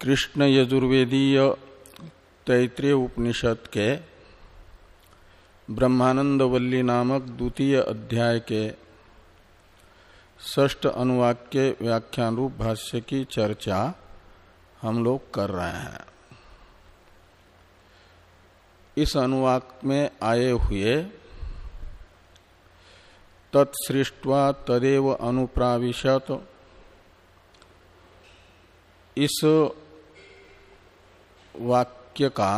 कृष्ण यजुर्वेदीय तैतृय उपनिषद के ब्रह्मानंद वल्ली नामक द्वितीय अध्याय के ष्ठ अनुवाक के व्याख्यान रूप भाष्य की चर्चा हम लोग कर रहे हैं। इस अनुवाक में आए हुए तत्सृष्टवा तदेव अनुप्राविशत। इस वाक्य का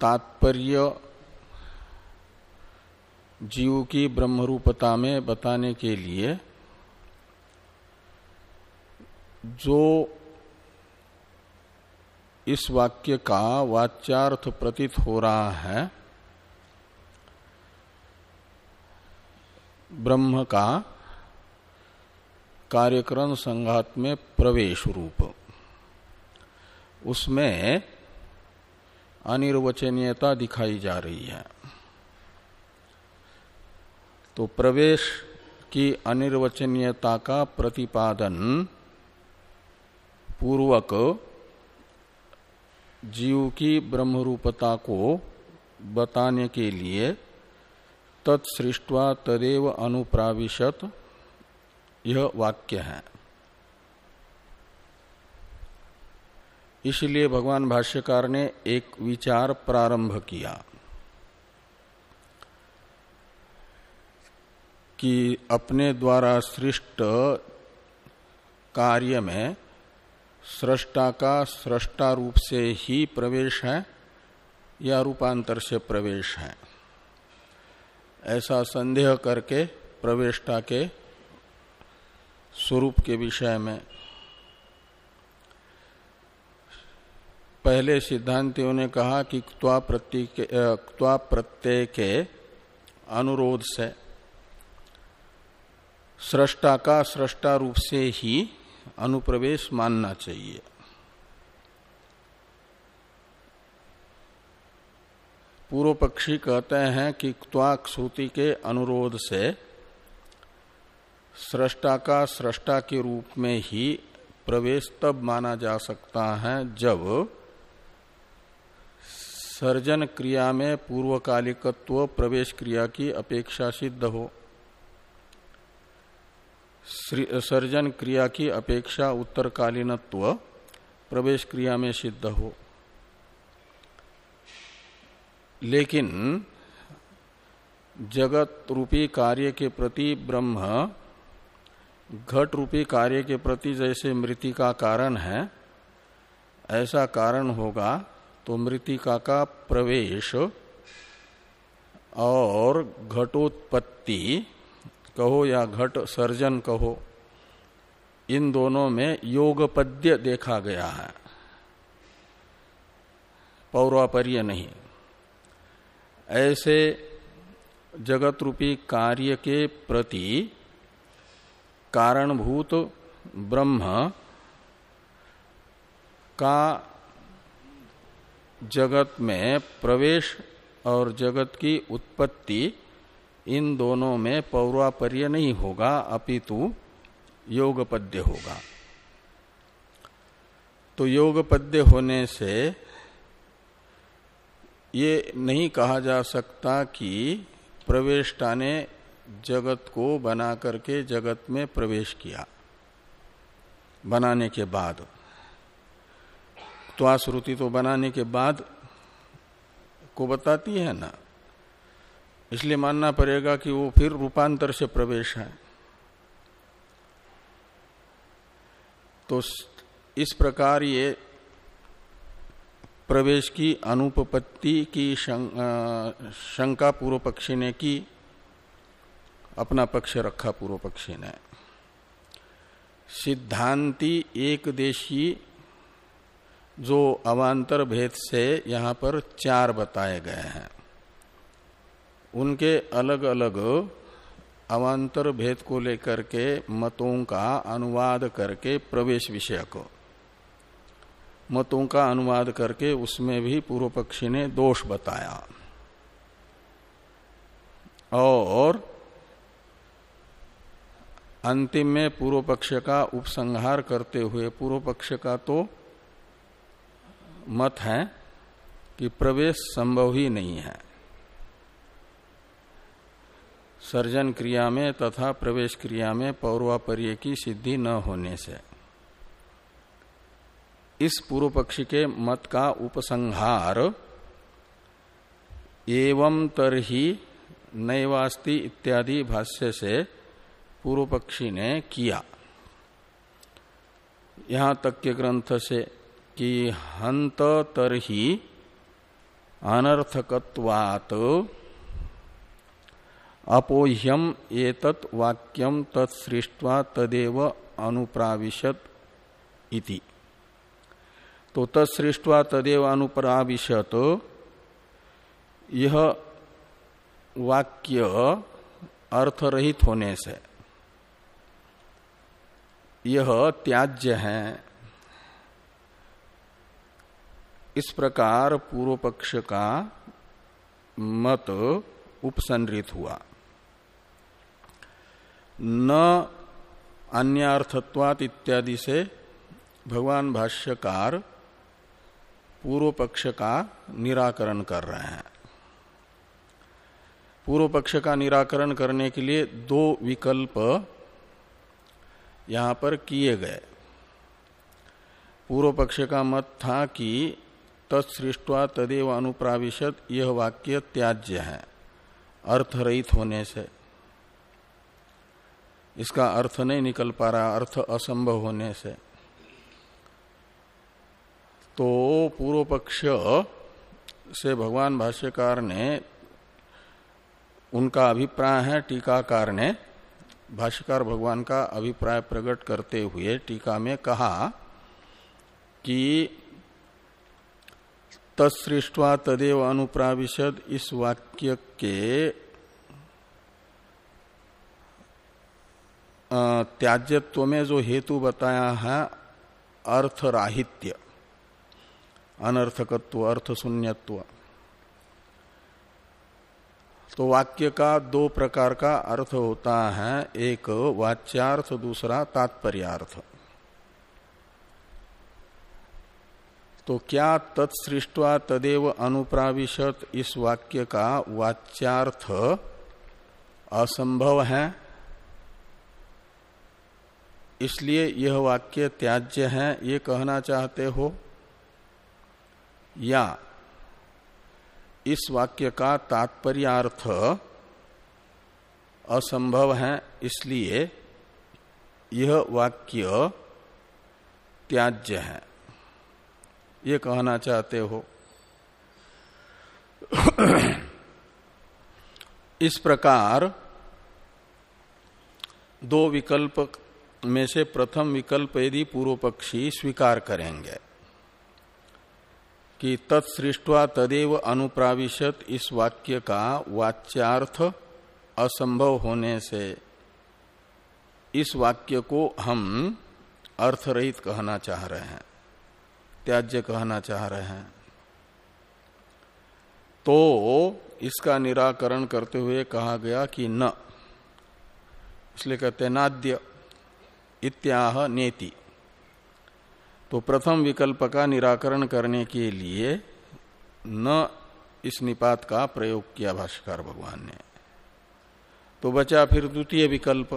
तात्पर्य जीव की ब्रह्मरूपता में बताने के लिए जो इस वाक्य का वाच्यार्थ प्रतीत हो रहा है ब्रह्म का कार्यक्रम संघात में प्रवेश रूप। उसमें अनिर्वचनीयता दिखाई जा रही है। तो प्रवेश की अनिर्वचनीयता का प्रतिपादन पूर्वक जीव की ब्रह्मरूपता को बताने के लिए तत्सृष्टवा तदेव अनुप्राविशत। यह वाक्य है। इसलिए भगवान भाष्यकार ने एक विचार प्रारंभ किया कि अपने द्वारा सृष्ट कार्य में सृष्टा का सृष्टा रूप से ही प्रवेश है या रूपांतर से प्रवेश है। ऐसा संदेह करके प्रवेशता के स्वरूप के विषय में पहले सिद्धांतियों ने कहा कि क्वा प्रत्यय के अनुरोध से सृष्टा का सृष्टा रूप से ही अनुप्रवेश मानना चाहिए। पूर्व पक्षी कहते हैं कि क्वाक श्रुति के अनुरोध से सृष्टा का सृष्टा के रूप में ही प्रवेश तब माना जा सकता है जब सर्जन क्रिया में पूर्वकालिकत्व प्रवेश क्रिया की अपेक्षा सिद्ध हो। सर्जन क्रिया की अपेक्षा उत्तरकालीनत्व प्रवेश क्रिया में सिद्ध हो। लेकिन जगत रूपी कार्य के प्रति ब्रह्म, घट रूपी कार्य के प्रति जैसे मृति का कारण है, ऐसा कारण होगा तो मृतिका का प्रवेश और घटोत्पत्ति, कहो या घट सर्जन कहो, इन दोनों में योगपद्य देखा गया है। पौरापर्य नहीं। ऐसे जगत रूपी कार्य के प्रति कारणभूत ब्रह्म का जगत में प्रवेश और जगत की उत्पत्ति इन दोनों में पौरापर्य नहीं होगा, अपितु योगपद्य होगा। तो योगपद्य होने से ये नहीं कहा जा सकता कि प्रवेशता ने जगत को बना करके जगत में प्रवेश किया। बनाने के बाद। त्वाश्रुति तो बनाने के बाद को बताती है ना। इसलिए मानना पड़ेगा कि वो फिर रूपांतर से प्रवेश है। तो इस प्रकार ये प्रवेश की, अनुपपत्ति की शंका पूर्व पक्षी ने की, अपना पक्ष रखा पूर्व पक्षी ने सिद्धांति एक देशी, जो अवान्तर भेद से यहाँ पर चार बताए गए हैं। उनके अलग अलग अवान्तर भेद को लेकर के मतों का अनुवाद करके प्रवेश विषय को मतों का अनुवाद करके उसमें भी पूर्व पक्षी ने दोष बताया। और अंतिम में पूर्व पक्ष का उपसंहार करते हुए, पूर्व पक्ष का तो मत है कि प्रवेश संभव ही नहीं है। सर्जन क्रिया में तथा प्रवेश क्रिया में पौर्वापर्य की सिद्धि न होने से। इस पूर्व पक्षी के मत का उपसंहार, एवं तरही नैवास्ति इत्यादि भाष्य से पूर्व पक्षी ने किया। यहाँ तक के ग्रंथ से कि हंत तरही अनर्थकवात अपोह्यम एतत् वाक्यम तत्सृष्टवा तदेव अनुप्राविशत इति। तो तत्सृष्टवा तदेव अनुप्राविशत यह वाक्य अर्थरहित होने से। यह त्याज्य है। इस प्रकार पूर्व पक्ष का मत उपसंरित हुआ। न अन्यार्थत्वात इत्यादि से भगवान भाष्यकार पूर्व पक्ष का निराकरण कर रहे हैं। पूर्व पक्ष का निराकरण करने के लिए दो विकल्प यहाँ पर किए गए। पूर्व पक्ष का मत था कि तत्सृष्टवा तदेव अनुप्राविशत यह वाक्य त्याज्य है, अर्थरहित होने से। इसका अर्थ नहीं निकल पा रहा, अर्थ असंभव होने से। तो पूर्व पक्ष से भगवान भाष्यकार ने उनका अभिप्राय है, टीकाकार ने भाष्यकार भगवान का अभिप्राय प्रकट करते हुए टीका में कहा कि तत्सृष्टवा तदेव अनुप्राविशद इस वाक्य के त्याज्यत्व में जो हेतु बताया है, अर्थराहित्य। अनर्थकत्व अर्थ शून्यत्व तो वाक्य का दो प्रकार का अर्थ होता है, एक वाच्यार्थ, दूसरा तात्पर्यार्थ। तो क्या तत्सृष्टवा तदेव अनुप्राविशत इस वाक्य का वाच्यार्थ असंभव है? इसलिए यह वाक्य त्याज्य है, ये कहना चाहते हो? या। इस वाक्य का तात्पर्यार्थ असंभव है, इसलिए यह वाक्य त्याज्य है। ये कहना चाहते हो। इस प्रकार दो विकल्प में से प्रथम विकल्प यदि पूर्व पक्षी स्वीकार करेंगे। कि तत्सृष्टवा तदेव अनुप्राविशत इस वाक्य का वाच्यार्थ असंभव होने से। इस वाक्य को हम अर्थरहित कहना चाह रहे हैं, त्याज्य कहना चाह रहे हैं। तो इसका निराकरण करते हुए कहा गया कि न, इसलिए कहते नाद्य, इत्याह नेति। तो प्रथम विकल्प का निराकरण करने के लिए न इस निपात का प्रयोग किया भाष्यकार भगवान ने। तो बचा फिर द्वितीय विकल्प।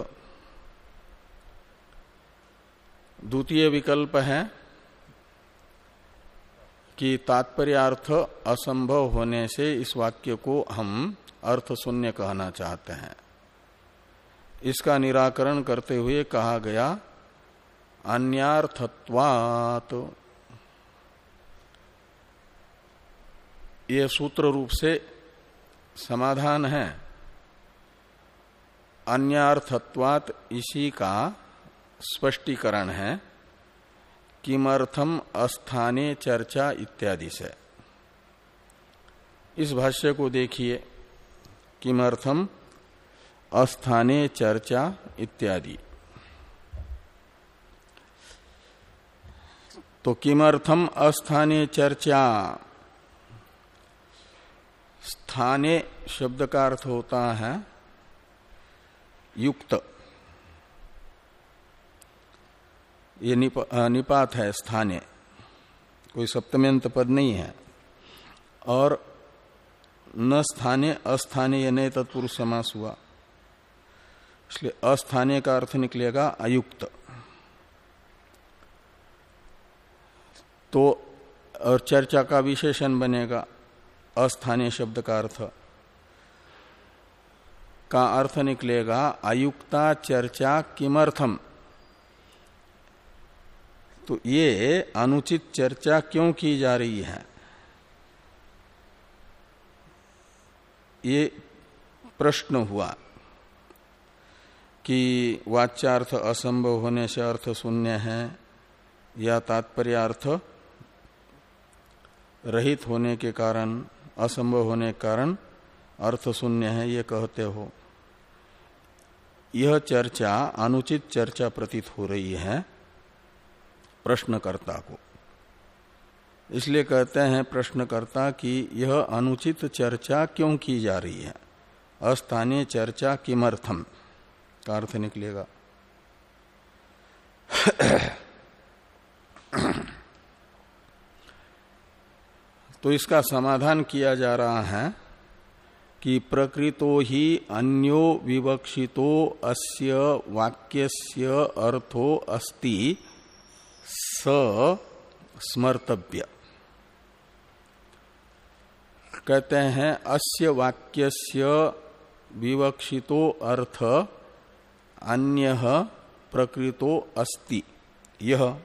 द्वितीय विकल्प है कि तात्पर्यार्थ असंभव होने से इस वाक्य को हम अर्थ शून्य कहना चाहते हैं। इसका निराकरण करते हुए कहा गया अन्यार्थत्वात। ये सूत्र रूप से समाधान है। अन्यार्थत्वात इसी का स्पष्टीकरण है, किमर्थम अस्थाने चर्चा इत्यादि से। इस भाष्य को देखिए, किमर्थम अस्थाने चर्चा इत्यादि। तो किमर्थम अस्थाने चर्चा? स्थाने शब्द का अर्थ होता है युक्त। ये निपात है स्थाने। कोई सप्तम्यंत पद नहीं है। और न स्थाने, अस्थाने ये नए तत्पुरुष समास हुआ। इसलिए अस्थानीय का अर्थ निकलेगा अयुक्त। तो और चर्चा का विशेषण बनेगा, अस्थानीय शब्द का अर्थ। का अर्थ निकलेगा, आयुक्ता चर्चा किमर्थम। तो ये अनुचित चर्चा क्यों की जा रही है? ये प्रश्न हुआ कि वाच्यार्थ असंभव होने से अर्थ शून्य है या तात्पर्य अर्थ रहित होने के कारण, असंभव होने के कारण अर्थ शून्य है, ये कहते हो। यह चर्चा, अनुचित चर्चा प्रतीत हो रही है प्रश्नकर्ता को। इसलिए कहते हैं प्रश्नकर्ता कि यह अनुचित चर्चा क्यों की जा रही है? अस्थानीय चर्चा किमर्थम? का अर्थ निकलेगा। तो इसका समाधान किया जा रहा है कि प्रकृतो ही अन्यो विवक्षितो अस्य वाक्यस्य अर्थो अस्ति स स्मर्तव्य। कहते हैं, अस्य वाक्यस्य विवक्षितो अर्थ अन्य प्रकृतो अस्ति। यह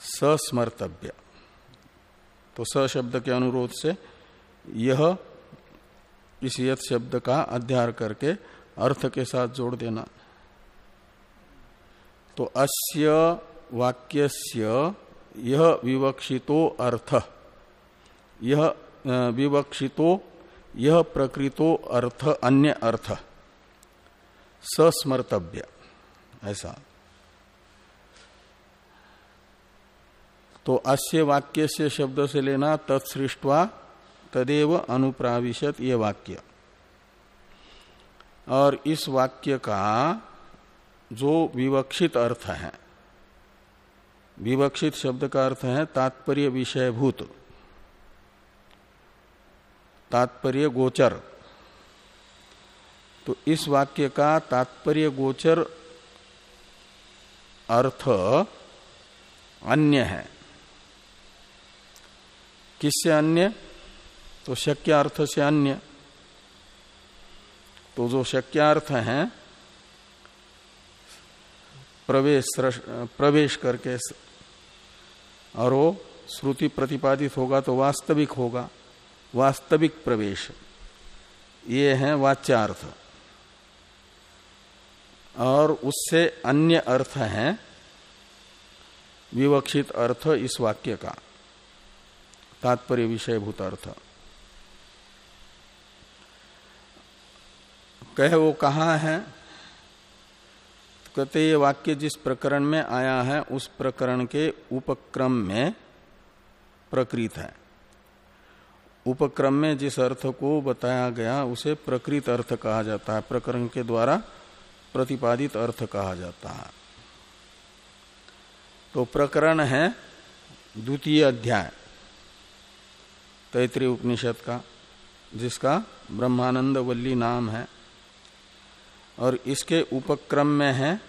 सस्मर्तव्य तो स शब्द के अनुरोध से यह इस यथ शब्द का अध्यार करके अर्थ के साथ जोड़ देना। तो अस्य वाक्यस्य यह विवक्षितो अर्थ। यह विवक्षितो, यह प्रकृतो अर्थ, अन्य अर्थ। सस्मर्तव्य, ऐसा। तो अस्य वाक्य से शब्द से लेना तत्सृष्टवा तदेव अनुप्राविशत ये वाक्य। और इस वाक्य का जो विवक्षित अर्थ है, विवक्षित शब्द का अर्थ है तात्पर्य विषयभूत, तात्पर्य गोचर। तो इस वाक्य का तात्पर्य गोचर अर्थ अन्य है। किससे अन्य? तो शक्य अर्थ से अन्य। तो जो शक्यार्थ है, प्रवेश प्रवेश करके और वो श्रुति प्रतिपादित होगा तो वास्तविक होगा। वास्तविक प्रवेश। ये है वाच्यार्थ। और उससे अन्य अर्थ है, विवक्षित अर्थ इस वाक्य का। तात्पर्य विषयभूत अर्थ कहे वो कहा है? कहते ये वाक्य जिस प्रकरण में आया है, उस प्रकरण के उपक्रम में प्रकृत है। उपक्रम में जिस अर्थ को बताया गया, उसे प्रकृत अर्थ कहा जाता है। प्रकरण के द्वारा प्रतिपादित अर्थ कहा जाता है। तो प्रकरण है, द्वितीय अध्याय। तैतृय उपनिषद का, जिसका ब्रह्मानंद वल्ली नाम है। और इसके उपक्रम में है,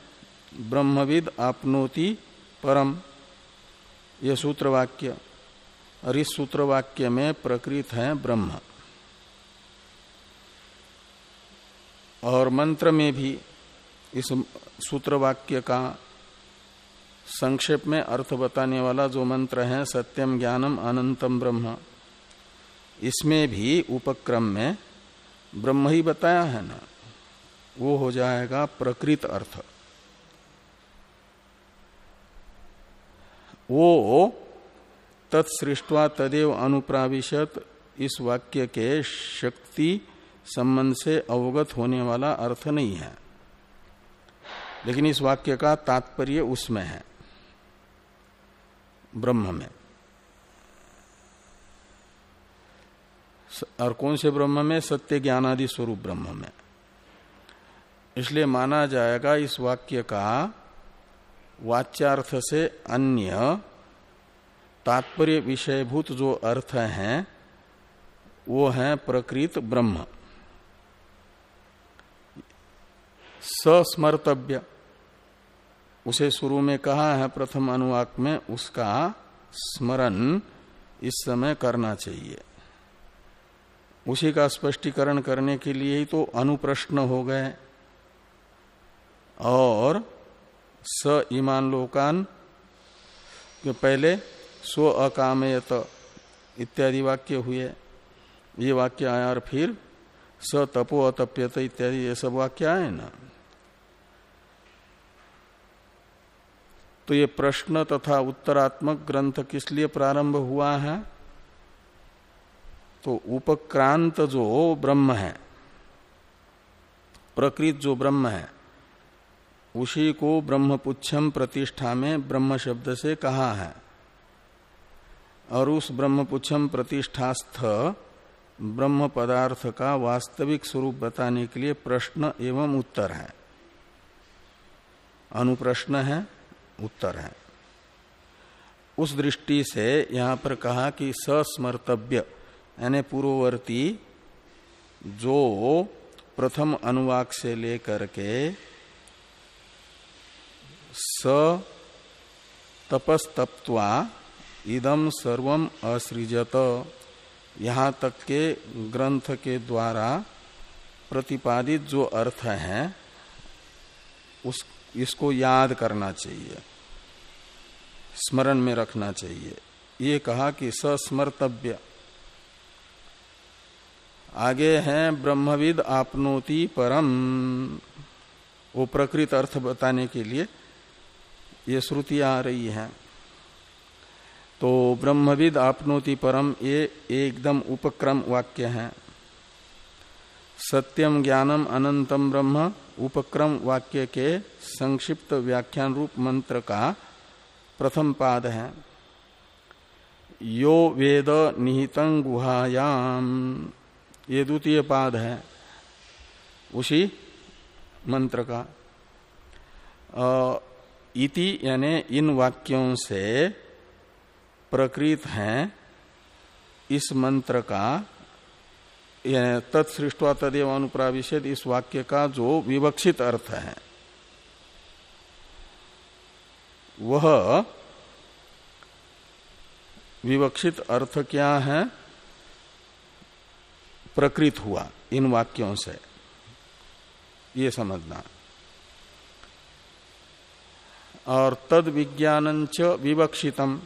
ब्रह्मविद आपनोति परम यह सूत्र वाक्य और इस सूत्र वाक्य में प्रकृत है ब्रह्म। और मंत्र में भी इस सूत्र वाक्य का संक्षेप में अर्थ बताने वाला जो मंत्र है, सत्यम ज्ञानम अनंतम ब्रह्म। इसमें भी उपक्रम में ब्रह्म ही बताया है ना, वो हो जाएगा प्रकृत अर्थ। वो तत्सृष्टवा तदेव अनुप्राविशत इस वाक्य के शक्ति संबंध से अवगत होने वाला अर्थ नहीं है। लेकिन इस वाक्य का तात्पर्य उसमें है, ब्रह्म में। और कौन से ब्रह्म में? सत्य ज्ञान आदि स्वरूप ब्रह्म में। इसलिए माना जाएगा इस वाक्य का वाच्यार्थ से अन्य तात्पर्य विषयभूत जो अर्थ हैं, वो है प्रकृत ब्रह्म। सस्मर्तव्य। उसे शुरू में कहा है, प्रथम अनुवाक में उसका स्मरण इस समय करना चाहिए। उसी का स्पष्टीकरण करने के लिए ही तो अनुप्रश्न हो गए। और स ईमान लोकान के पहले स्व अकामयत इत्यादि वाक्य हुए। ये वाक्य आया और फिर स तपो अतप्यत इत्यादि, ये सब वाक्य आए ना। तो ये प्रश्न तथा उत्तरात्मक ग्रंथ किस लिए प्रारंभ हुआ है? तो उपक्रांत जो ब्रह्म है। प्रकृत जो ब्रह्म है, उसी को ब्रह्मपुच्छम प्रतिष्ठा में ब्रह्म शब्द से कहा है। और उस ब्रह्मपुच्छम प्रतिष्ठास्थ ब्रह्म पदार्थ का वास्तविक स्वरूप बताने के लिए प्रश्न एवं उत्तर है। अनुप्रश्न है, उत्तर है। उस दृष्टि से यहाँ पर कहा कि सस्मर्तव्य यानी पूर्ववर्ती, जो प्रथम अनुवाक से लेकर के स तपस्तप्वा इदम सर्वम असृजत, यहाँ तक के ग्रंथ के द्वारा प्रतिपादित जो अर्थ है, उस, इसको याद करना चाहिए, स्मरण में रखना चाहिए। ये कहा कि सस्मर्तव्य। आगे हैं ब्रह्मविद आपनोति परम। वो प्रकृत अर्थ बताने के लिए ये श्रुति आ रही है। तो ब्रह्मविद आपनोति परम ये एकदम उपक्रम वाक्य है। सत्यम ज्ञानम अनंतम ब्रह्म उपक्रम वाक्य के संक्षिप्त व्याख्यान रूप मंत्र का प्रथम पाद है। यो वेद निहितं गुहायाम। ये द्वितीय पाद है, उसी मंत्र का। इति यानी इन वाक्यों से प्रकृत है, इस मंत्र का तत्सृष्टवा तदेव अनुप्राविशेद इस वाक्य का जो विवक्षित अर्थ है। वह विवक्षित अर्थ क्या है? प्रकृत हुआ इन वाक्यों से। ये समझना। और तद विज्ञान च विवक्षितम।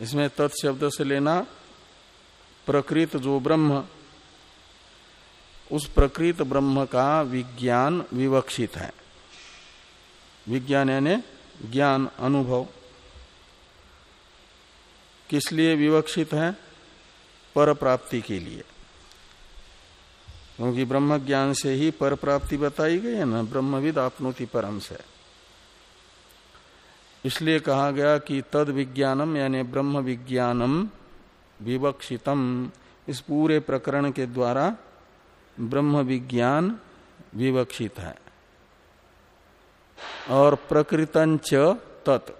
इसमें तत्शब्द से लेना, प्रकृत जो ब्रह्म, उस प्रकृत ब्रह्म का विज्ञान विवक्षित है। विज्ञान यानी ज्ञान, अनुभव। किस लिए विवक्षित है? पर प्राप्ति के लिए। क्योंकि ब्रह्म ज्ञान से ही पर प्राप्ति बताई गई है ना, ब्रह्मविद आपनोति परम से। इसलिए कहा गया कि तद विज्ञानम यानी ब्रह्म विज्ञानम विवक्षितम, इस पूरे प्रकरण के द्वारा ब्रह्म विज्ञान विवक्षित है। और प्रकृतंच तत्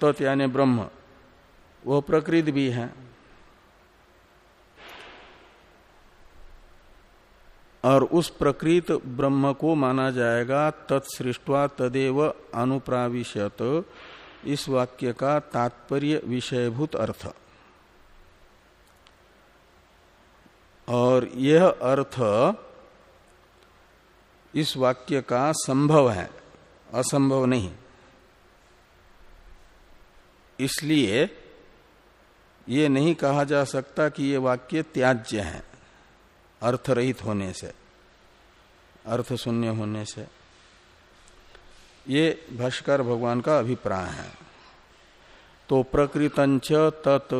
तत् यानी ब्रह्म वह प्रकृत भी है। और उस प्रकृत ब्रह्म को माना जाएगा तत्सृष्टवा तदेव अनुप्राविशत इस वाक्य का तात्पर्य विषयभूत अर्थ। और यह अर्थ इस वाक्य का संभव है, असंभव नहीं। इसलिए ये नहीं कहा जा सकता कि ये वाक्य त्याज्य है। अर्थ रहित होने से, अर्थ शून्य होने से, ये भाष्कर भगवान का अभिप्राय है। तो प्रकृतंच तत्।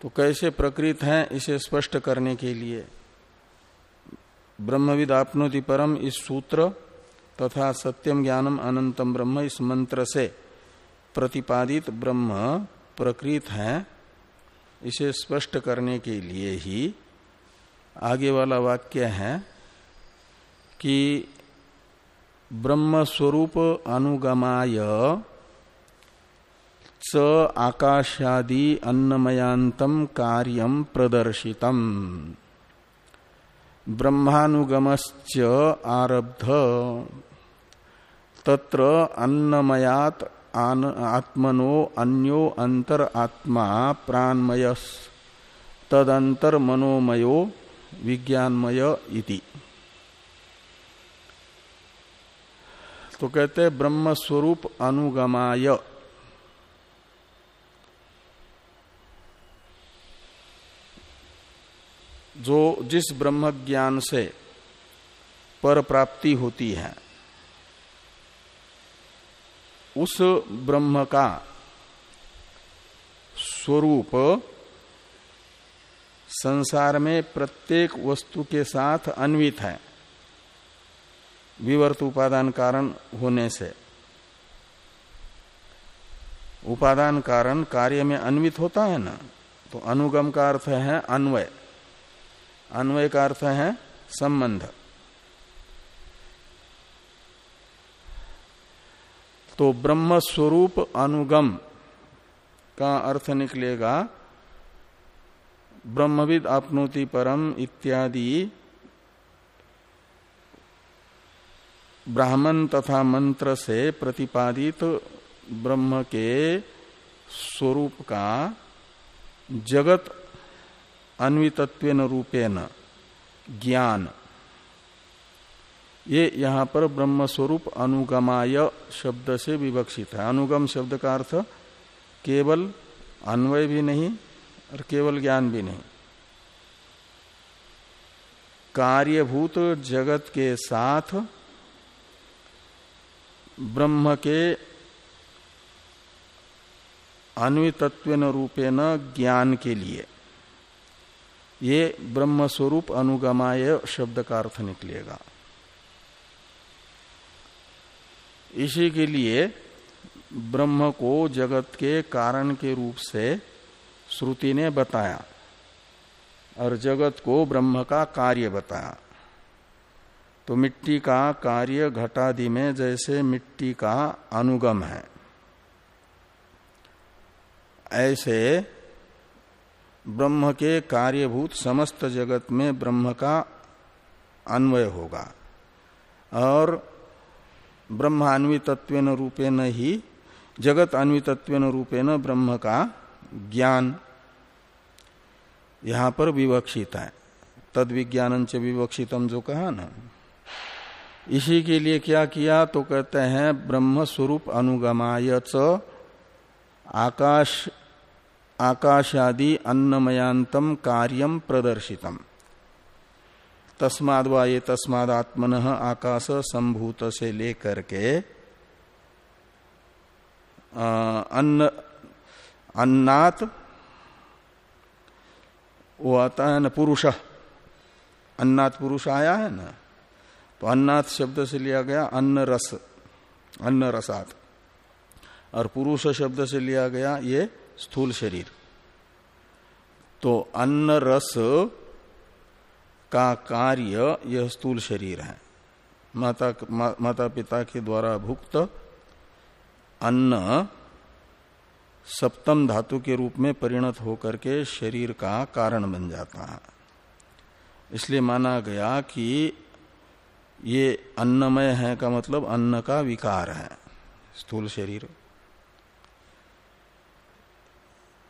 तो कैसे प्रकृत है, इसे स्पष्ट करने के लिए ब्रह्मविद आपनोति परम इस सूत्र तथा सत्यम ज्ञानम अनंतम ब्रह्म इस मंत्र से प्रतिपादित ब्रह्म प्रकृत है। इसे स्पष्ट करने के लिए ही आगे वाला वाक्य है कि ब्रह्म स्वरूप अनुगमाय च आकाशादि अन्नमयांतम कार्यम प्रदर्शितम। ब्रह्मानुगमश्च आरब्ध। तत्र अन्नमयात आत्मनो अन्यो अंतर आत्मा प्राणमय तदंतर मनोमयो विज्ञानमय इति। तो कहते ब्रह्म स्वरूप अनुगमाय। जो जिस ब्रह्म ज्ञान से पर प्राप्ति होती है उस ब्रह्म का स्वरूप संसार में प्रत्येक वस्तु के साथ अन्वित है। विवर्त उपादान कारण होने से। उपादान कारण कार्य में अन्वित होता है ना? तो अनुगम का अर्थ है अन्वय। अन्वय का अर्थ है संबंध। तो ब्रह्म स्वरूप अनुगम का अर्थ निकलेगा, ब्रह्मविद आपनोति परम इत्यादि, ब्राह्मण तथा मंत्र से प्रतिपादित ब्रह्म के स्वरूप का जगत अन्वितत्व रूपेण ज्ञान। ये यहाँ पर ब्रह्म स्वरूप अनुगमाय शब्द से विवक्षित है। अनुगम शब्द का अर्थ केवल अन्वय भी नहीं और केवल ज्ञान भी नहीं। कार्यभूत जगत के साथ ब्रह्म के अन्वितत्व रूपेण ज्ञान के लिए ये ब्रह्म स्वरूप अनुगमाय शब्द का अर्थ निकलेगा। इसी के लिए ब्रह्म को जगत के कारण के रूप से श्रुति ने बताया और जगत को ब्रह्म का कार्य बताया। तो मिट्टी का कार्य घटादि में जैसे मिट्टी का अनुगम है। ऐसे ब्रह्म के कार्यभूत समस्त जगत में ब्रह्म का अन्वय होगा। और ब्रह्मान्वितत्व रूपेण ही, जगत अन्वितत्व रूपेण ब्रह्म का ज्ञान। यहाँ पर विवक्षित है। तद विज्ञान च विवक्षितम जो कहा ना। इसी के लिए क्या किया? तो कहते हैं ब्रह्म स्वरूप अनुगमाय च आकाश, आकाशादि अन्नमयांतम कार्यम प्रदर्शितम। तस्माद वा ये तस्माद आत्मन आकाश संभूत से लेकर के अन्न, अन्नात वो आता है न पुरुष। अन्नात पुरुष आया है ना? तो अन्नात शब्द से लिया गया अन्न रस, अन्न रसात। और पुरुष शब्द से लिया गया ये स्थूल शरीर। तो अन्न रस का कार्य यह स्थूल शरीर है। माता मा, माता पिता के द्वारा भुक्त अन्न सप्तम धातु के रूप में परिणत होकर के शरीर का कारण बन जाता है। इसलिए माना गया कि ये अन्नमय है का मतलब अन्न का विकार है स्थूल शरीर।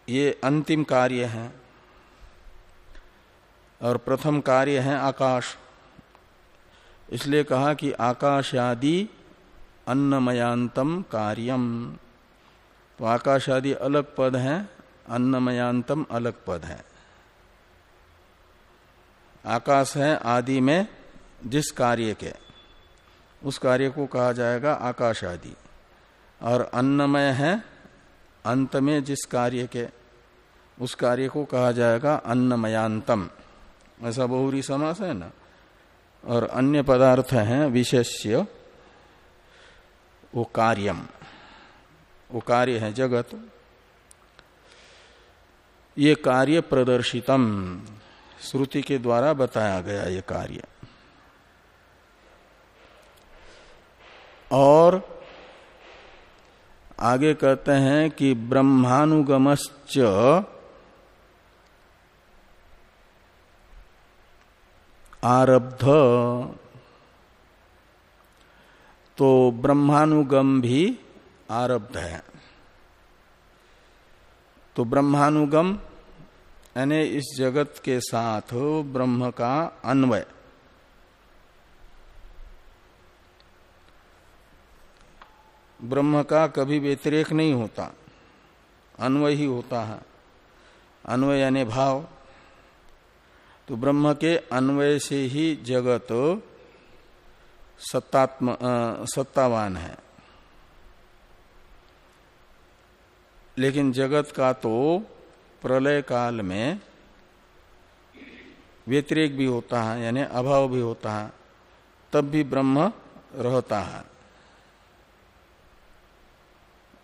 ये अंतिम कार्य है। और प्रथम कार्य है आकाश। इसलिए कहा कि आकाशादि अन्नमयांतम कार्यम। तो आकाश आदि अलग पद है अन्नमयांतम अलग पद है। आकाश है आदि में जिस कार्य के, उस कार्य को कहा जाएगा आकाश आदि और अन्नमय है अंत में जिस कार्य के, उस कार्य को कहा जाएगा अन्नमयांतम ऐसा बहुरी समास है ना। और अन्य पदार्थ है, विशेष्य, वो कार्यम। वो कार्य है जगत। ये कार्य प्रदर्शितम। श्रुति के द्वारा बताया गया ये कार्य। और आगे कहते हैं कि ब्रह्मानुगमश्च आरब्ध। तो ब्रह्मानुगम भी आरब्ध है। तो ब्रह्मानुगम, यानी इस जगत के साथ ब्रह्म का अन्वय। ब्रह्म का कभी व्यतिरेक नहीं होता। अन्वय ही होता है। अन्वय यानी भाव। तो ब्रह्म के अन्वय से ही जगत सत्तात्म सत्तावान है। लेकिन जगत का तो प्रलय काल में व्यतिरेक भी होता है, यानी अभाव भी होता है, तब भी ब्रह्म रहता है।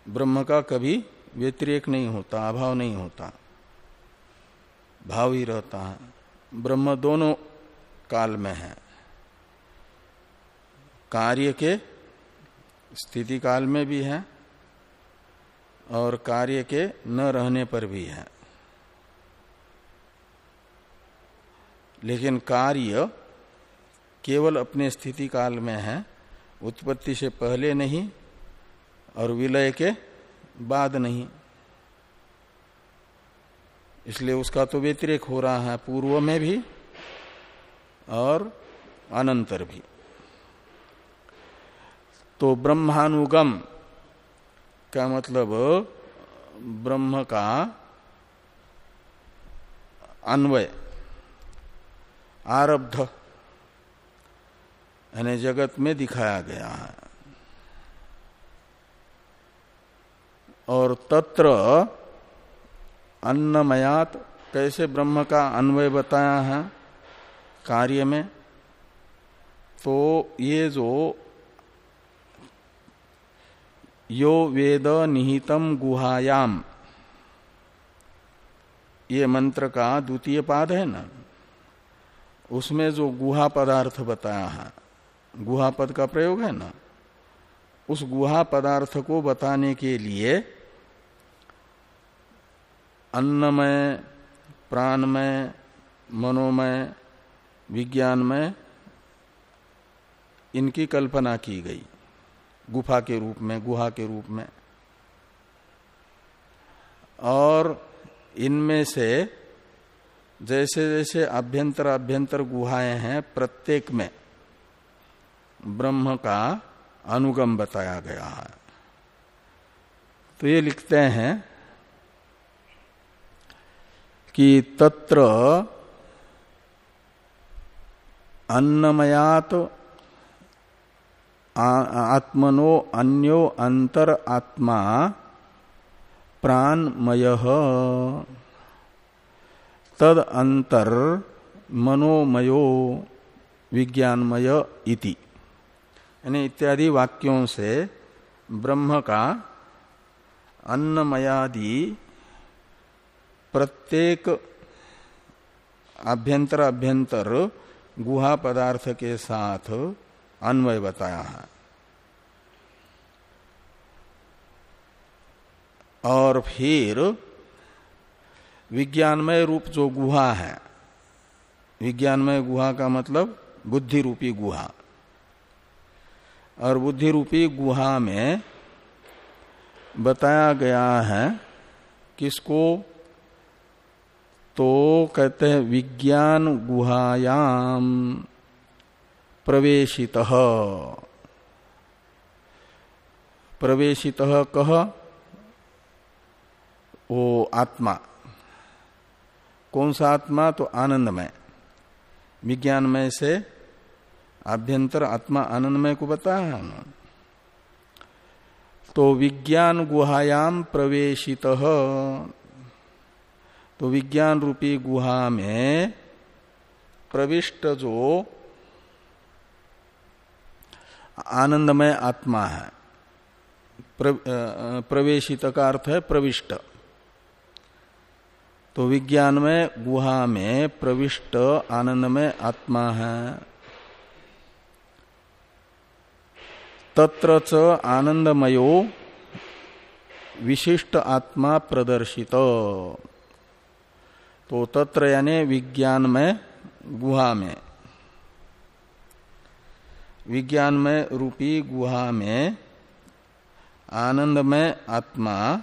ब्रह्म का कभी व्यतिरेक नहीं होता, अभाव नहीं होता, भाव ही रहता है। ब्रह्म दोनों काल में है। कार्य के स्थिति काल में भी है और कार्य के न रहने पर भी है। लेकिन कार्य केवल अपने स्थिति काल में है, उत्पत्ति से पहले नहीं और विलय के बाद नहीं। इसलिए उसका तो व्यतिरेक हो रहा है पूर्व में भी और अनंतर भी। तो ब्रह्मानुगम का मतलब ब्रह्म का अन्वय, आरब्ध, यानी जगत में दिखाया गया है। और तत्र अन्नमयात कैसे ब्रह्म का अन्वय बताया है कार्य में तो ये जो यो वेद निहितम गुहायाम, ये मंत्र का द्वितीय पाद है ना? उसमें जो गुहा पदार्थ बताया है, गुहा पद का प्रयोग है ना? उस गुहा पदार्थ को बताने के लिए अन्नमय, प्राणमय, मनोमय, विज्ञानमय, इनकी कल्पना की गई। गुफा के रूप में, गुहा के रूप में। और इनमें से जैसे जैसे अभ्यंतर अभ्यंतर गुहाएँ हैं, प्रत्येक में ब्रह्म का अनुगम बताया गया है। तो ये लिखते हैं कि तत्र अन्नमयात आत्मनो अन्यो अंतर आत्मा प्राणमय। तद अंतर मनोमयो विज्ञानमय इति। यानी इत्यादि वाक्यों से ब्रह्म का अन्नमयादि प्रत्येक अभ्यंतर अभ्यंतर गुहा पदार्थ के साथ अन्वय बताया है। और फिर विज्ञानमय रूप जो गुहा है, विज्ञानमय गुहा का मतलब बुद्धि रूपी गुहा। और बुद्धि रूपी गुहा में बताया गया है किसको तो कहते हैं, विज्ञान गुहायाम, प्रवेशित। प्रवेशित कह वो आत्मा। कौन सा आत्मा? तो आनंदमय। विज्ञानमय से आभ्यंतर आत्मा आनंदमय को बताया ना तो विज्ञान गुहायाम प्रवेशित। तो विज्ञान रूपी गुहा में प्रविष्ट जो आनंदमय आत्मा है। प्र, प्रवेशित का अर्थ है प्रविष्ट। तो विज्ञान में गुहा में प्रविष्ट आनंदमय आत्मा है। तत्र च आनंदमयो विशिष्ट आत्मा प्रदर्शित। तो तत्र यानी विज्ञान में गुहा में विज्ञान में रूपी गुहा में आनंदमय आत्मा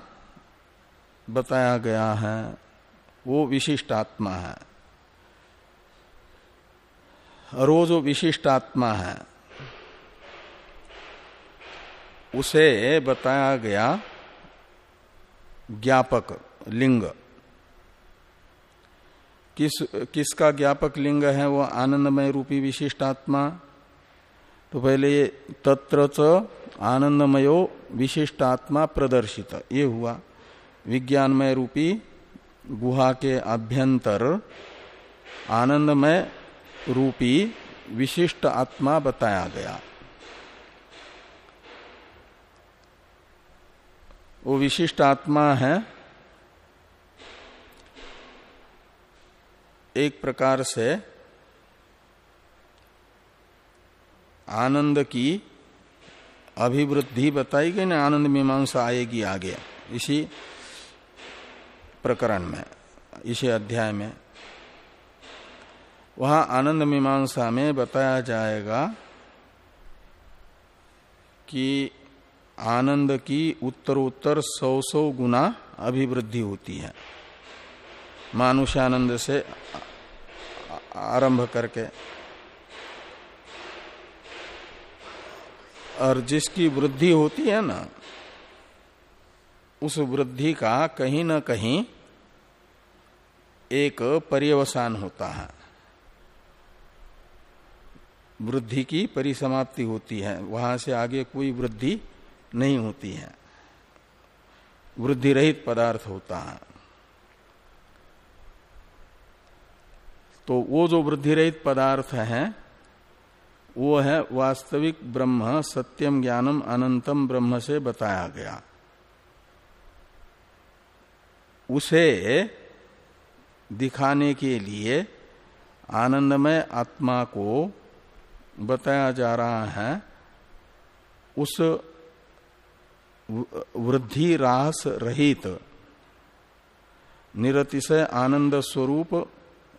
बताया गया है। वो विशिष्ट आत्मा है। और वो जो विशिष्ट आत्मा है, उसे बताया गया ज्ञापक, लिंग। किस, किसका ज्ञापक लिंग है वो आनंदमय रूपी विशिष्ट आत्मा तो पहले ये तत्र आनंदमयो विशिष्ट आत्मा प्रदर्शित। ये हुआ विज्ञानमय रूपी गुहा के अभ्यंतर आनंदमय रूपी विशिष्ट आत्मा बताया गया। वो विशिष्ट आत्मा है एक प्रकार से आनंद की अभिवृद्धि बताई गई ना, आनंद मीमांसा आएगी आगे। इसी प्रकरण में, इसी अध्याय में। वहाँ आनंद मीमांसा में बताया जाएगा कि आनंद की उत्तरोत्तर सौ सौ गुना अभिवृद्धि होती है। मानुष्यानंद से आरंभ करके और जिसकी वृद्धि होती है ना, उस वृद्धि का कहीं ना कहीं एक पर्यवसान होता है। वृद्धि की परिसमाप्ति होती है। वहाँ से आगे कोई वृद्धि नहीं होती है। वृद्धि रहित पदार्थ होता है। तो वो जो वृद्धि रहित पदार्थ है, वो है वास्तविक ब्रह्म, सत्यम ज्ञानम अनंतम ब्रह्म से बताया गया। उसे दिखाने के लिए आनंदमय आत्मा को बताया जा रहा है, उस वृद्धि रास रहित निरतिशय आनंद स्वरूप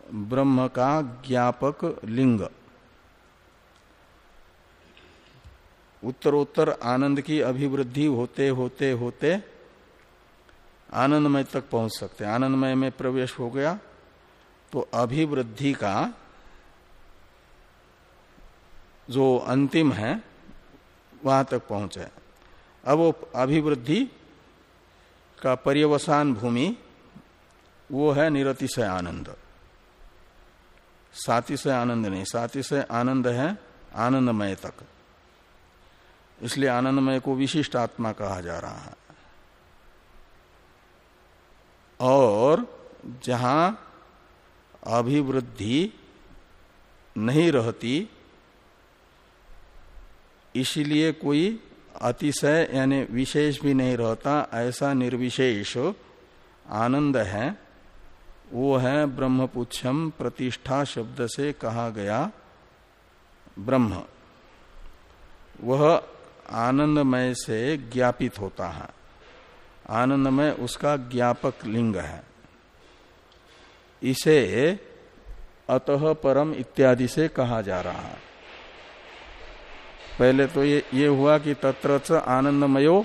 ब्रह्म का ज्ञापक लिंग। उत्तरोत्तर आनंद की अभिवृद्धि होते होते होते आनंदमय तक पहुँच सकते आनंदमय में प्रवेश हो गया तो अभिवृद्धि का जो अंतिम है, वहाँ तक पहुँचे अब वो अभिवृद्धि का पर्यवसान भूमि, वो है निरतिशय आनंद। सातिशय आनंद नहीं। सातिशय आनंद है आनंदमय तक। इसलिए आनंदमय को विशिष्ट आत्मा कहा जा रहा है। और जहाँ अभिवृद्धि नहीं रहती, इसलिए कोई अतिशय यानी विशेष भी नहीं रहता, ऐसा निर्विशेष आनंद है। वो है ब्रह्मपुच्छम प्रतिष्ठा शब्द से कहा गया ब्रह्म। वह आनंदमय से ज्ञापित होता है। आनंदमय उसका ज्ञापक लिंग है। इसे अतः परम इत्यादि से कहा जा रहा है। पहले तो ये ये हुआ कि तत्र आनंदमयो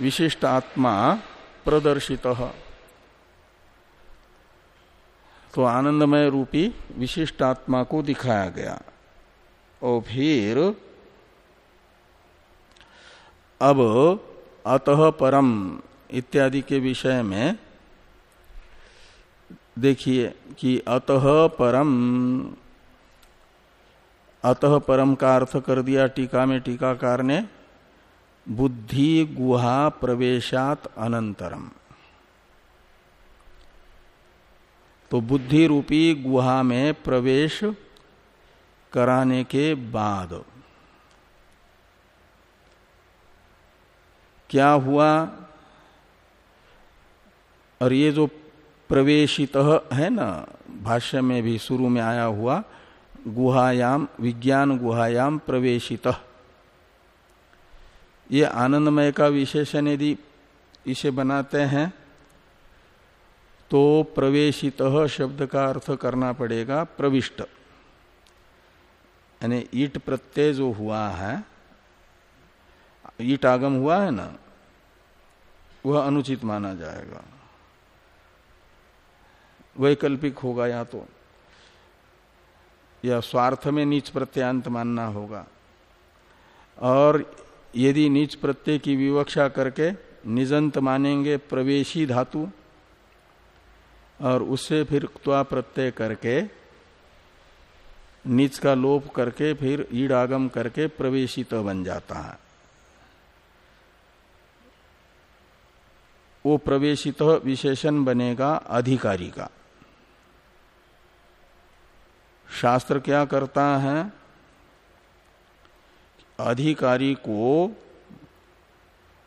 विशिष्ट आत्मा प्रदर्शित। तो आनंदमय रूपी विशिष्ट आत्मा को दिखाया गया। और फिर, अब अतः परम इत्यादि के विषय में देखिए कि अतः परम अतः परम का अर्थ कर दिया टीका में टीकाकार ने, बुद्धि गुहा प्रवेशात अनंतरम। तो बुद्धि रूपी गुहा में प्रवेश कराने के बाद क्या हुआ? और ये जो प्रवेशित है ना, भाष्य में भी शुरू में आया हुआ, गुहायाम, विज्ञान गुहायाम प्रवेशित। ये आनंदमय का विशेषण यदि इसे बनाते हैं तो प्रवेशित शब्द का अर्थ करना पड़ेगा प्रविष्ट। यानी ईट प्रत्यय जो हुआ है, ईट आगम हुआ है ना, वह अनुचित माना जाएगा। वैकल्पिक होगा या तो या स्वार्थ में नीच प्रत्यंत मानना होगा। और यदि नीच प्रत्यय की विवक्षा करके निजंत मानेंगे प्रवेशी धातु और उससे फिर क्वा प्रत्यय करके, नीच का लोप करके फिर ईड आगम करके प्रवेशित बन जाता है। वो प्रवेशित विशेषण बनेगा अधिकारी का। शास्त्र क्या करता है? अधिकारी को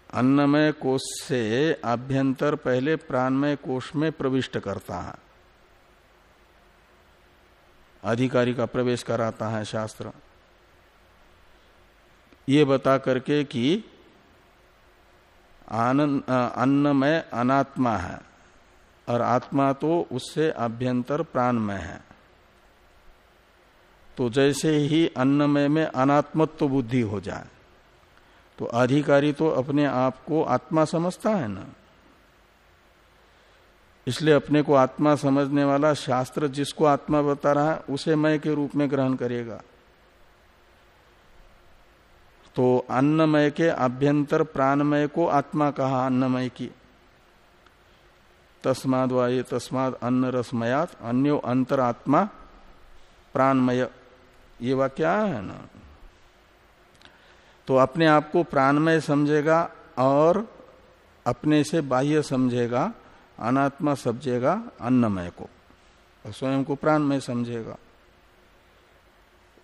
अन्नमय कोष से आभ्यंतर पहले प्राणमय कोष में प्रविष्ट करता है। अधिकारी का प्रवेश कराता है शास्त्र। ये बता करके कि अन्नमय अनात्मा है, और आत्मा तो उससे अभ्यंतर प्राणमय है। तो जैसे ही अन्नमय में अनात्मत्व बुद्धि हो जाए तो अधिकारी तो अपने आप को आत्मा समझता है ना। इसलिए अपने को आत्मा समझने वाला शास्त्र जिसको आत्मा बता रहा है, उसे मय के रूप में ग्रहण करेगा। तो अन्नमय के अभ्यंतर प्राणमय को आत्मा कहा अन्नमय की। तस्माद वाये तस्माद अन्न रसमयात, अन्यो अंतर आत्मा प्राणमय। ये वाक्य है ना? तो अपने आप को प्राणमय समझेगा और अपने से बाह्य समझेगा, अनात्मा समझेगा, अन्नमय को, और स्वयं को प्राणमय समझेगा।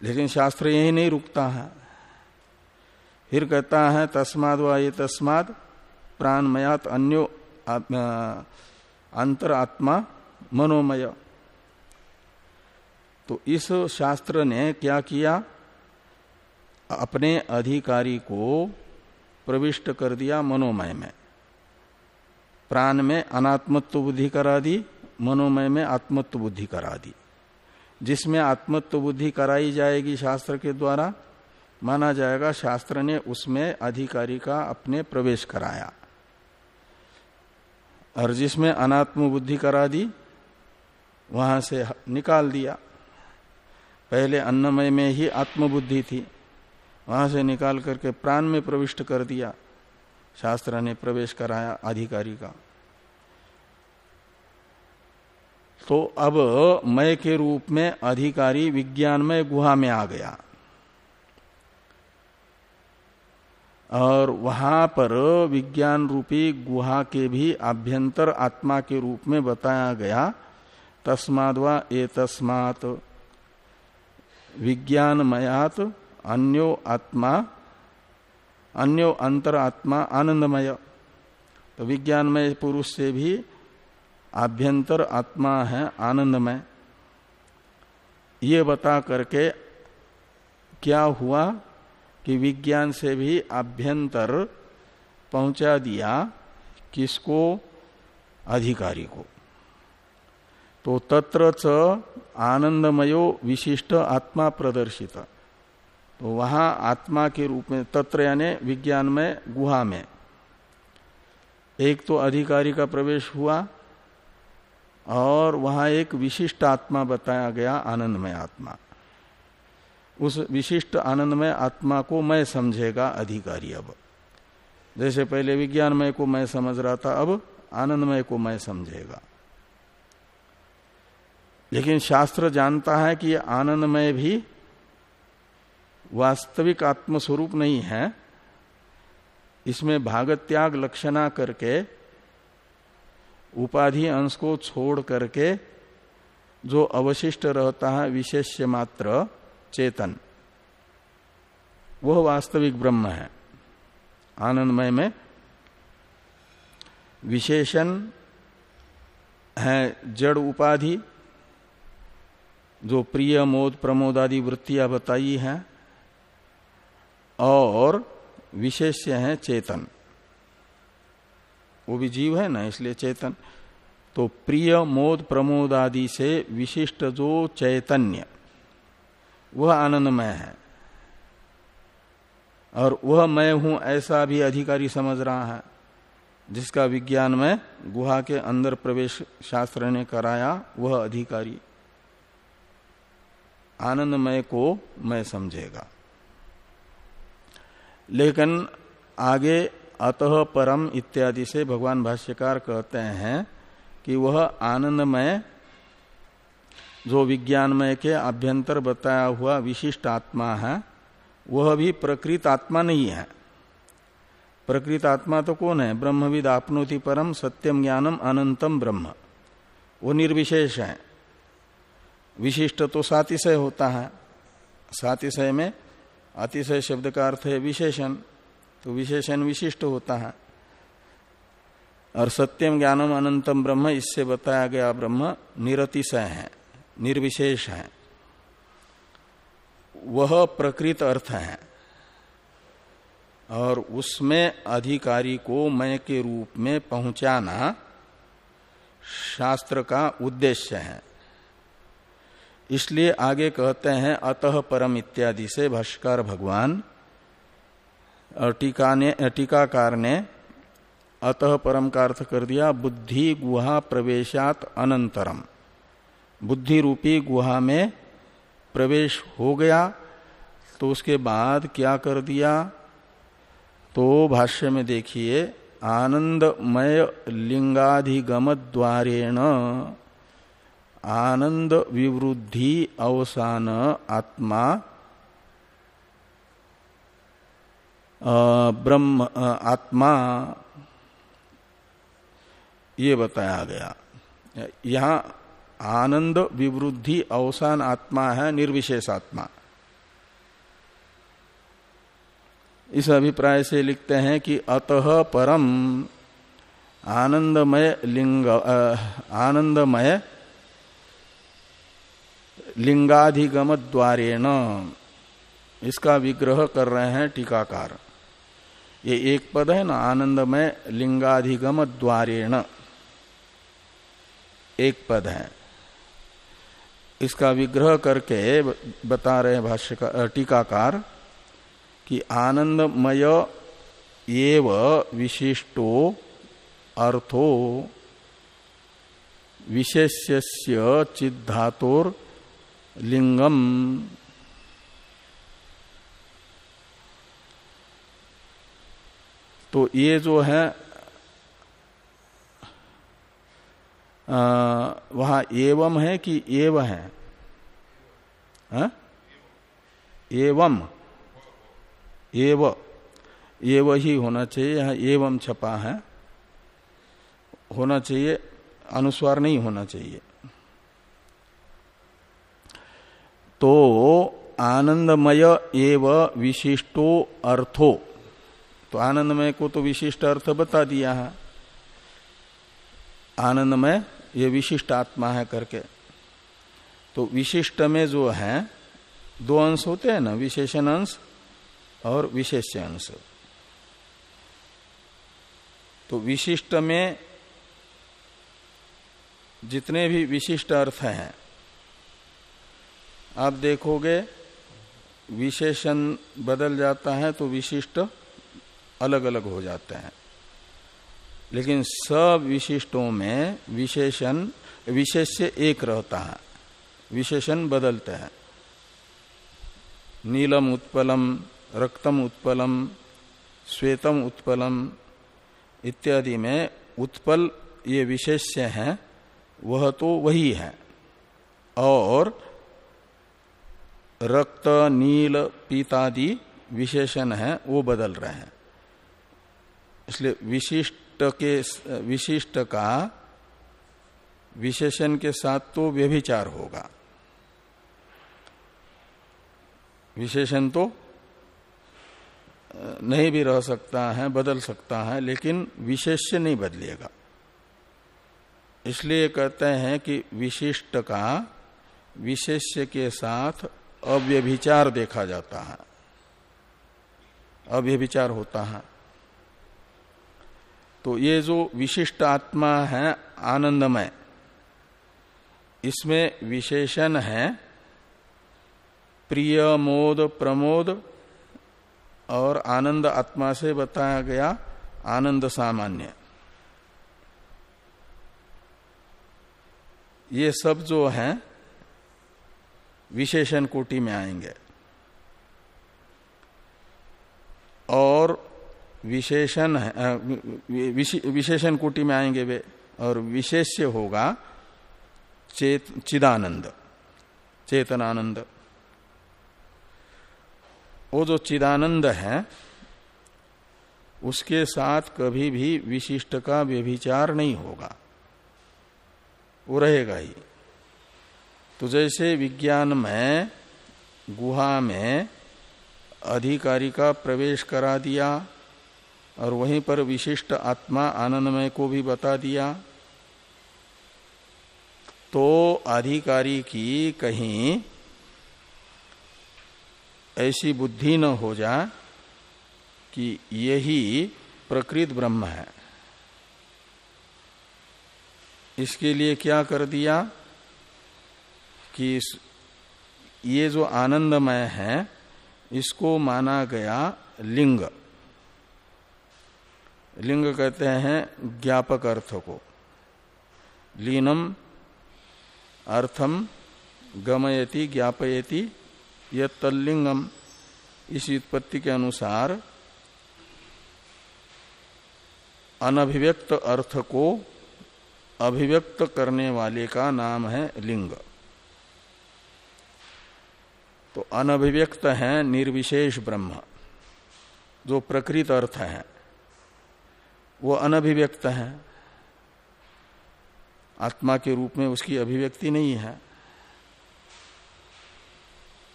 लेकिन शास्त्र यही नहीं रुकता है। फिर कहता है, तस्माद व ये तस्माद, प्राणमयात अन्यो अंतर आत्मा मनोमय। तो इस शास्त्र ने क्या किया? अपने अधिकारी को प्रविष्ट कर दिया मनोमय में। प्राण में अनात्मत्व बुद्धि करा दी मनोमय में आत्मत्व बुद्धि करा दी जिसमें आत्मत्व बुद्धि कराई जाएगी शास्त्र के द्वारा, माना जाएगा शास्त्र ने उसमें अधिकारी का अपने प्रवेश कराया। और जिसमें अनात्म बुद्धि करा दी वहाँ से निकाल दिया। पहले अन्नमय में ही आत्मबुद्धि थी। वहाँ से निकाल करके प्राण में प्रविष्ट कर दिया। शास्त्र ने प्रवेश कराया अधिकारी का। तो अब मय के रूप में अधिकारी विज्ञानमय गुहा में आ गया। और वहाँ पर विज्ञान रूपी गुहा के भी आभ्यंतर आत्मा के रूप में बताया गया तस्माद व ए तस्मात विज्ञानमयात अन्यो आत्मा, अन्यो अंतर आत्मा आनंदमय। तो विज्ञानमय पुरुष से भी आभ्यंतर आत्मा है, आनंदमय। ये बता करके क्या हुआ कि विज्ञान से भी आभ्यंतर पहुँचा दिया किसको? अधिकारी को। तो तत्र च आनंदमयो विशिष्ट आत्मा प्रदर्शित। तो वहाँ आत्मा के रूप में, तत्र यानी विज्ञान में, गुहा में। एक तो अधिकारी का प्रवेश हुआ और वहाँ एक विशिष्ट आत्मा बताया गया, आनंदमय आत्मा। उस विशिष्ट आनंदमय आत्मा को मैं समझेगा अधिकारी अब। जैसे पहले विज्ञानमय को मैं समझ रहा था, अब आनंदमय को मैं समझेगा। लेकिन शास्त्र जानता है कि आनंदमय भी वास्तविक आत्मस्वरूप नहीं है। इसमें भागत त्याग लक्षणा करके, उपाधि अंश को छोड़ करके जो अवशिष्ट रहता है विशेष्य मात्र, चेतन। वह वास्तविक ब्रह्म है। आनंदमय में विशेषण है जड़ उपाधि, जो प्रिय, मोद, प्रमोद आदि वृत्तियाँ बताई हैं। और विशेष्य है चेतन। वो भी जीव है ना, इसलिए चेतन। तो प्रिय, मोद, प्रमोद आदि से विशिष्ट जो चैतन्य, वह आनंदमय है। और वह मैं हूँ ऐसा भी अधिकारी समझ रहा है, जिसका विज्ञान में गुहा के अंदर प्रवेश शास्त्र ने कराया, वह अधिकारी। आनंदमय को मैं समझेगा। लेकिन आगे अतः परम इत्यादि से भगवान भाष्यकार कहते हैं कि वह आनंदमय, जो विज्ञानमय के अभ्यंतर बताया हुआ विशिष्ट आत्मा है, वह भी प्रकृत आत्मा नहीं है। प्रकृत आत्मा तो कौन है? ब्रह्मविद आपनोति परम सत्यम ज्ञानम अनंतम ब्रह्म। वो निर्विशेष है। विशिष्ट तो सातिशय होता है। सातिशय में अतिशय शब्द का अर्थ है विशेषण। तो विशेषण विशिष्ट होता है। और सत्यम ज्ञानम अनंतम ब्रह्म, इससे बताया गया ब्रह्म निरतिशय है, निर्विशेष है। वह प्रकृत अर्थ है। और उसमें अधिकारी को मैं के रूप में पहुंचाना शास्त्र का उद्देश्य है। इसलिए आगे कहते हैं, अतः परम इत्यादि से भाष्कर भगवान, और टीका ने, टीकाकार ने, अतः परम का अर्थ कर दिया, बुद्धि गुहा प्रवेशात अनंतरम। बुद्धि रूपी गुहा में प्रवेश हो गया तो उसके बाद क्या कर दिया? तो भाष्य में देखिए, आनंदमय लिंगाधिगम द्वारेण आनंद विवृद्धि अवसान आत्मा ब्रह्म आत्मा, ये बताया गया। यहाँ आनंद विवृद्धि अवसान आत्मा है, निर्विशेष आत्मा। इस अभिप्राय से लिखते हैं कि अतः परम आनंदमय लिंग आनंदमय लिंगाधिगम द्वारेण इसका विग्रह कर रहे हैं टीकाकार। ये एक पद है ना, आनंदमय लिंगाधिगम द्वारेण एक पद है। इसका विग्रह करके बता रहे भाष्य टीकाकार कि आनंदमय एव विशिष्टो अर्थो विशेष्य चिद्धातोर लिंगम। तो ये जो है वहाँ एवं है कि एव है? एवं। एव। एव ही होना चाहिए, यहाँ एवं छपा है। होना चाहिए, अनुस्वार नहीं होना चाहिए। तो आनंदमय एव विशिष्टो अर्थो। तो आनंदमय को तो विशिष्ट अर्थ बता दिया है। आनंदमय ये विशिष्ट आत्मा है करके। तो विशिष्ट में जो है, दो अंश होते हैं ना, विशेषण अंश और विशेष अंश। तो विशिष्ट में जितने भी विशिष्ट अर्थ हैं आप देखोगे, विशेषण बदल जाता है तो विशिष्ट अलग अलग हो जाते हैं। लेकिन सब विशिष्टों में विशेषण विशेष्य एक रहता है। विशेषण बदलते हैं। नीलम उत्पलम, रक्तम उत्पलम, श्वेतम उत्पलम इत्यादि में उत्पल ये विशेष्य है, वह तो वही है। और रक्त, नील, पीतादि विशेषण है, वो बदल रहे हैं। इसलिए विशिष्ट के, विशिष्ट का विशेषण के साथ तो व्यभिचार होगा। विशेषण तो नहीं भी रह सकता है, बदल सकता है, लेकिन विशेष्य नहीं बदलेगा। इसलिए कहते हैं कि विशिष्ट का विशेष्य के साथ अव्यभिचार देखा जाता है। अव्यभिचार होता है। तो ये जो विशिष्ट आत्मा है, आनंदमय, इसमें विशेषण है प्रिय, मोद, प्रमोद और आनंद आत्मा से बताया गया आनंद सामान्य। ये सब जो है विशेषण कोटि में आएँगे। और विशेषण विशेषण कोटि में आएँगे वे, और विशेष्य होगा चेत, चिदानंद, चेतनानंद। वो जो चिदानंद है, उसके साथ कभी भी विशिष्ट का व्यभिचार नहीं होगा। वो रहेगा ही। तो जैसे विज्ञान में, गुहा में अधिकारी का प्रवेश करा दिया और वहीं पर विशिष्ट आत्मा आनंदमय को भी बता दिया तो अधिकारी की कहीं ऐसी बुद्धि न हो जाए कि यही प्रकृत ब्रह्म है। इसके लिए क्या कर दिया? कि ये जो आनंदमय है, इसको माना गया लिंग। लिंग कहते हैं ज्ञापक अर्थ को। लीनम अर्थम गमयति ज्ञापयति यह तल्लिंगम इस उत्पत्ति के अनुसार अनभिव्यक्त अर्थ को अभिव्यक्त करने वाले का नाम है लिंग। तो अनभिव्यक्त है निर्विशेष ब्रह्म, जो प्रकृत अर्थ है। वो अनभिव्यक्त है। आत्मा के रूप में उसकी अभिव्यक्ति नहीं है।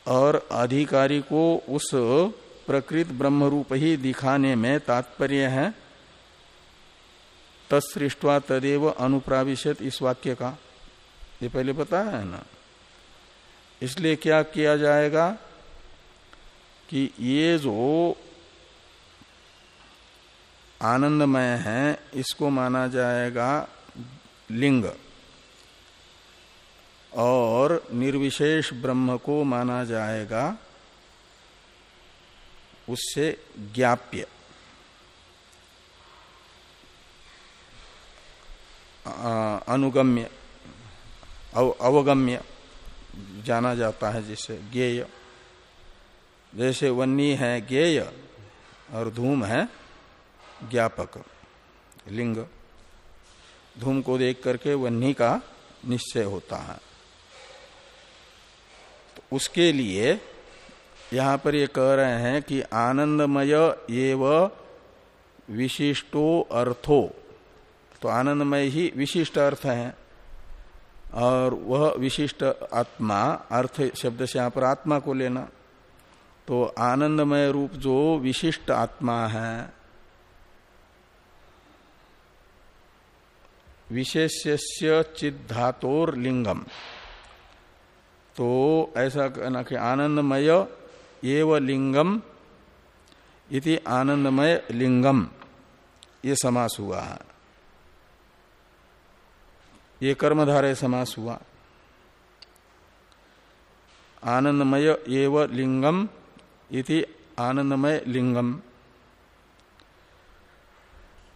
और अधिकारी को उस प्रकृत ब्रह्म रूप ही दिखाने में तात्पर्य है। तत्सृष्टवा तदेव अनुप्राविशत इस वाक्य का। ये पहले बताया है ना? इसलिए क्या किया जाएगा कि ये जो आनंदमय है इसको माना जाएगा लिंग। और निर्विशेष ब्रह्म को माना जाएगा उससे ज्ञाप्य। अनुगम्य अव, अवगम्य। जाना जाता है जिसे ज्ञेय जैसे वन्नी है ज्ञेय और धूम है ज्ञापक, लिंग। धूम को देख करके वन्नी का निश्चय होता है। तो उसके लिए यहाँ पर ये कह रहे हैं कि आनंदमय एव विशिष्टो अर्थो। तो आनंदमय ही विशिष्ट अर्थ है। और वह विशिष्ट आत्मा, अर्थ शब्द से यहाँ पर आत्मा को लेना। तो आनंदमय रूप जो विशिष्ट आत्मा है विशेष्य चिद्धातोर लिंगम तो ऐसा कहना कि आनंदमय एव लिंगम इति आनंदमय लिंगम, ये समास हुआ है। ये कर्मधारय समास हुआ। आनंदमय एव लिंगम इति आनंदमय लिंगम।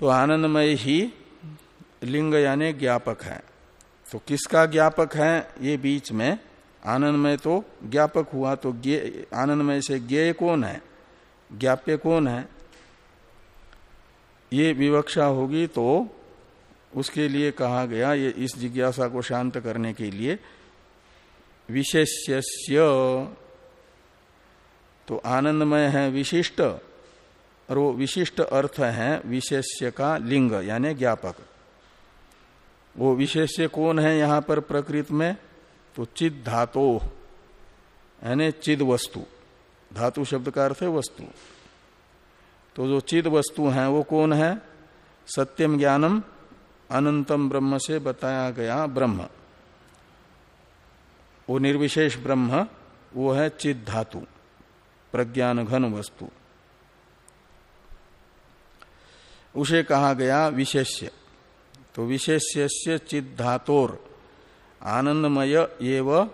तो आनंदमय ही लिंग यानी ज्ञापक है। तो किसका ज्ञापक है? ये बीच में आनंदमय तो ज्ञापक हुआ तो आनंदमय से ज्ञेय कौन है? ज्ञाप्य कौन है? ये विवक्षा होगी तो उसके लिए कहा गया, ये इस जिज्ञासा को शांत करने के लिए विशेष्य तो आनंदमय है विशिष्ट, और वो विशिष्ट अर्थ है विशेष्य का लिंग, यानी ज्ञापक। वो विशेष्य कौन है यहाँ पर प्रकृत में? तो चिद धातो, यानी चिद वस्तु। धातु शब्द का अर्थ है वस्तु। तो जो चिद वस्तु है वो कौन है? सत्यम ज्ञानम अनंतम ब्रह्म से बताया गया ब्रह्म। वो निर्विशेष ब्रह्म, वो है चिद धातु प्रज्ञान घन वस्तु। उसे कहा गया विशेष्य। तो विशेष्य चिद धातोर, आनंदमय एव,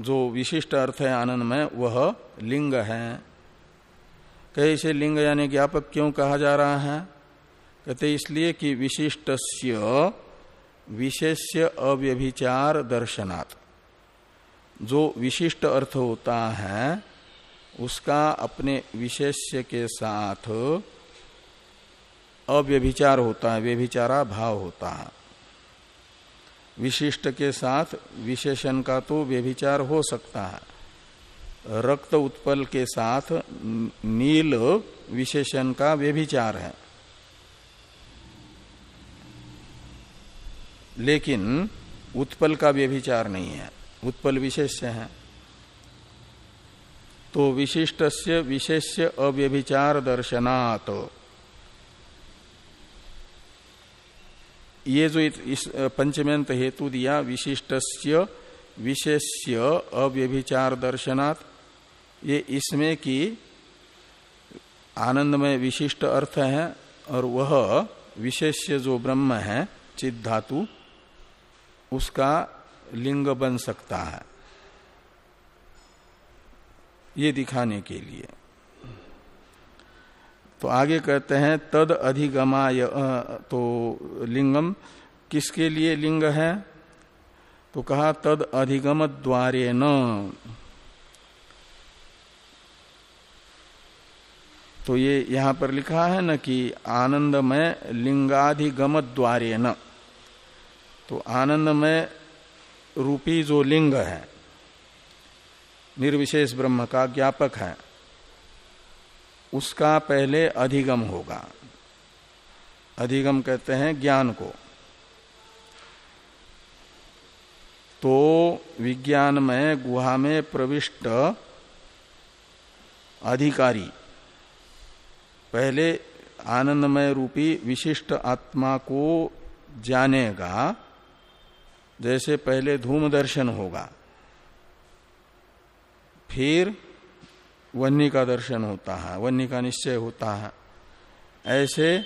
जो विशिष्ट अर्थ है आनंदमय, वह लिंग है। कैसे लिंग यानी ज्ञापक क्यों कहा जा रहा है? कहते इसलिए कि विशिष्ट विशेष्य अव्यभिचार दर्शनात्। जो विशिष्ट अर्थ होता है, उसका अपने विशेष्य के साथ अव्यभिचार होता है, व्यभिचारा भाव होता है। विशिष्ट के साथ विशेषण का तो व्यभिचार हो सकता है। रक्त उत्पल के साथ नील विशेषण का व्यभिचार है। लेकिन उत्पल का व्यभिचार नहीं है। उत्पल विशेष्य है। तो विशिष्ट से विशेष्य अव्यभिचार दर्शनात्। ये जो इस पंचमेंत हेतु दिया विशिष्ट विशेष्य अव्यभिचार दर्शनात्, ये इसमें कि आनंद में विशिष्ट अर्थ है और वह विशेष्य जो ब्रह्म है चित धातु उसका लिंग बन सकता है। ये दिखाने के लिए। तो आगे कहते हैं, तद अधिगमाय तो लिंगम, किसके लिए लिंग है? तो कहा, तद अधिगम द्वारे न तो ये यहाँ पर लिखा है न कि आनंदमय लिंगाधिगम द्वारे न तो आनंदमय रूपी जो लिंग है, निर्विशेष ब्रह्म का ज्ञापक है, उसका पहले अधिगम होगा। अधिगम कहते हैं ज्ञान को। तो विज्ञान में, गुहा में प्रविष्ट अधिकारी, पहले आनंदमय रूपी विशिष्ट आत्मा को जानेगा जैसे पहले धूम दर्शन होगा, फिर वन्य का दर्शन होता है, वन्य का निश्चय होता है। ऐसे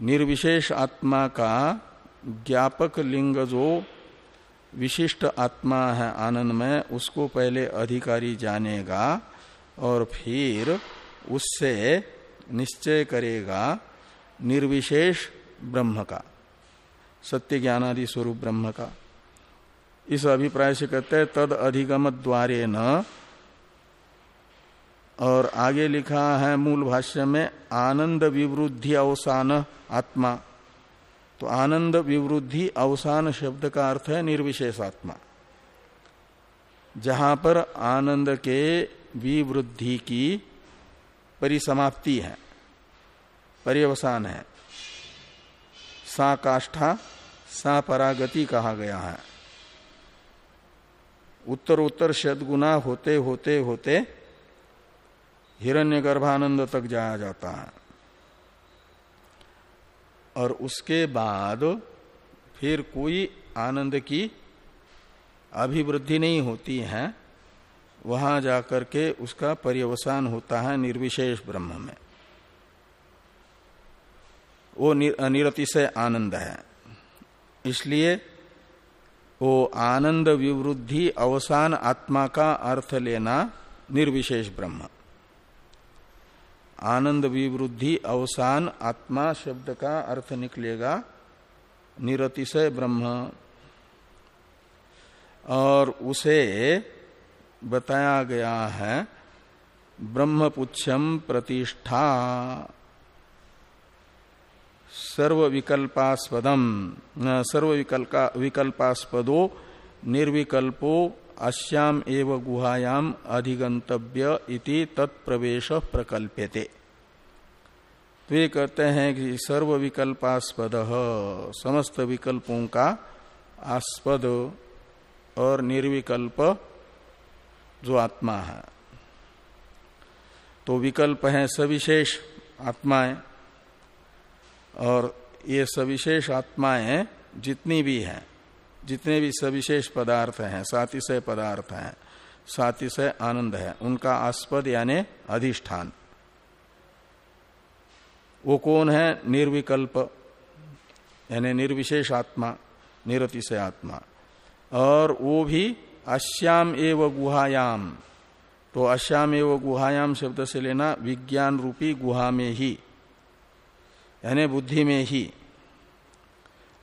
निर्विशेष आत्मा का ज्ञापक लिंग जो विशिष्ट आत्मा है आनंद में, उसको पहले अधिकारी जानेगा और फिर उससे निश्चय करेगा निर्विशेष ब्रह्म का। सत्य ज्ञानादि स्वरूप ब्रह्म का। इस अभिप्राय से कहते हैं, तद अधिगम द्वारे न और आगे लिखा है मूल भाष्य में, आनंद विवृद्धि अवसान आत्मा। तो आनंद विवृद्धि अवसान शब्द का अर्थ है निर्विशेष आत्मा जहाँ पर आनंद के विवृद्धि की परिसमाप्ति है, पर्यवसान है। सा काष्ठा सा परागति कहा गया है। उत्तर उत्तर शतगुना होते होते होते हिरण्य गर्भानंद तक जाया जाता है। और उसके बाद फिर कोई आनंद की अभिवृद्धि नहीं होती है, वहाँ जाकर के उसका पर्यवसान होता है निर्विशेष ब्रह्म में। वो निरतिशय आनंद है। इसलिए वो आनंद विवृद्धि अवसान आत्मा का अर्थ लेना निर्विशेष ब्रह्म। आनंद विवृद्धि अवसान आत्मा शब्द का अर्थ निकलेगा निरतिशय ब्रह्म। और उसे बताया गया है ब्रह्म ब्रह्मपुच्छम प्रतिष्ठा। सर्व विकल्पास्पदम सर्व विकल्पास्पदो निर्विकल्पो अश्याम एव गुहायाम अधिगंतव्य इति तत्प्रवेश प्रकल्प्यते। तो ये कहते हैं कि सर्व विकल्पास्पद समस्त विकल्पों का आस्पद और निर्विकल्प जो आत्मा है। तो विकल्प है सविशेष आत्माएँ। और ये सविशेष आत्माएँ जितनी भी हैं, जितने भी सविशेष पदार्थ हैं सातिशय पदार्थ हैं सातिशय आनंद है, उनका आस्पद यानी अधिष्ठान। वो कौन है? निर्विकल्प, यानी निर्विशेष आत्मा निरतिशय आत्मा। और वो भी अश्याम एव गुहायाम। तो अश्याम एव गुहायाम शब्द से लेना विज्ञान रूपी गुहा में ही। यानी बुद्धि में ही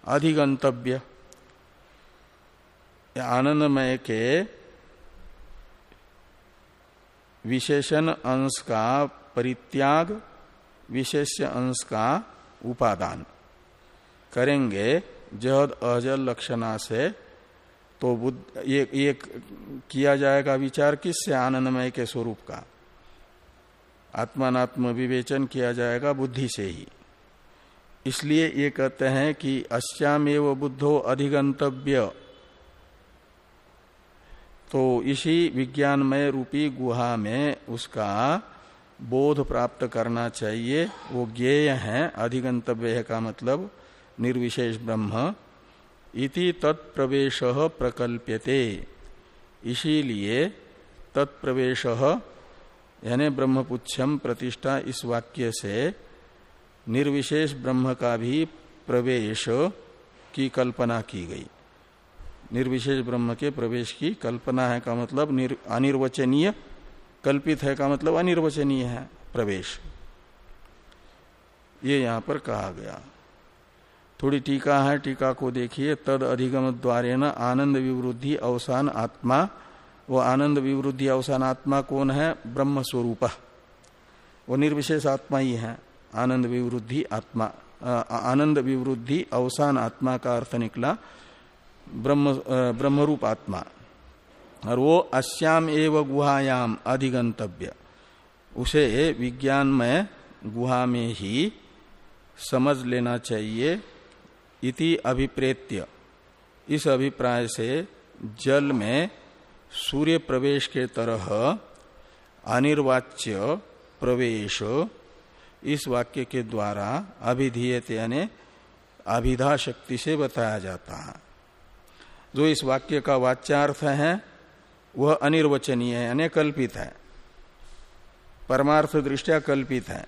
अधिगंतव्य। आनंदमय के विशेषण अंश का परित्याग विशेष अंश का उपादान। करेंगे जहद अजल लक्षणा से तो बुद्ध ये, ये किया जाएगा विचार किससे? आनंदमय के स्वरूप का। आत्मात्म विवेचन किया जाएगा बुद्धि से ही। इसलिए ये कहते हैं कि अश्यामेव बुद्धो अधिगंतव्य। तो इसी विज्ञानमय रूपी गुहा में उसका बोध प्राप्त करना चाहिए। वो ज्ञेय है, अधिगंतव्य का मतलब निर्विशेष ब्रह्म। इति तत्प्रवेश प्रकल्प्यते। इसीलिए तत्प्रवेश, यानी ब्रह्मपुच्छम प्रतिष्ठा इस वाक्य से निर्विशेष ब्रह्म का भी प्रवेश की कल्पना की गई। निर्विशेष ब्रह्म के प्रवेश की कल्पना है का मतलब अनिर्वचनीय, कल्पित है का मतलब अनिर्वचनीय है, प्रवेश। ये यहाँ पर कहा गया। थोड़ी टीका है, टीका को देखिए। तद अधिगम द्वारे न आनंद विवृद्धि अवसान आत्मा। वो आनंद विवृद्धि अवसान आत्मा कौन है? ब्रह्म स्वरूप। वो निर्विशेष आत्मा ही है। आनंद विवृद्धि आत्मा आनंद विवृद्धि अवसान आत्मा का अर्थ निकला, ब्रह्म ब्रह्मरूप आत्मा। और वो अश्याम एव गुहायाम अधिगंतव्य। उसे विज्ञान गुहा में ही समझ लेना चाहिए इति अभिप्रेत्य। इस अभिप्राय से जल में सूर्य प्रवेश के तरह अनिर्वाच्य प्रवेश इस वाक्य के द्वारा अभिधीयत यानी अभिधा शक्ति से बताया जाता है। जो इस वाक्य का वाच्यार्थ है, वह अनिर्वचनीय है यानी कल्पित है। परमार्थ दृष्टिया कल्पित है।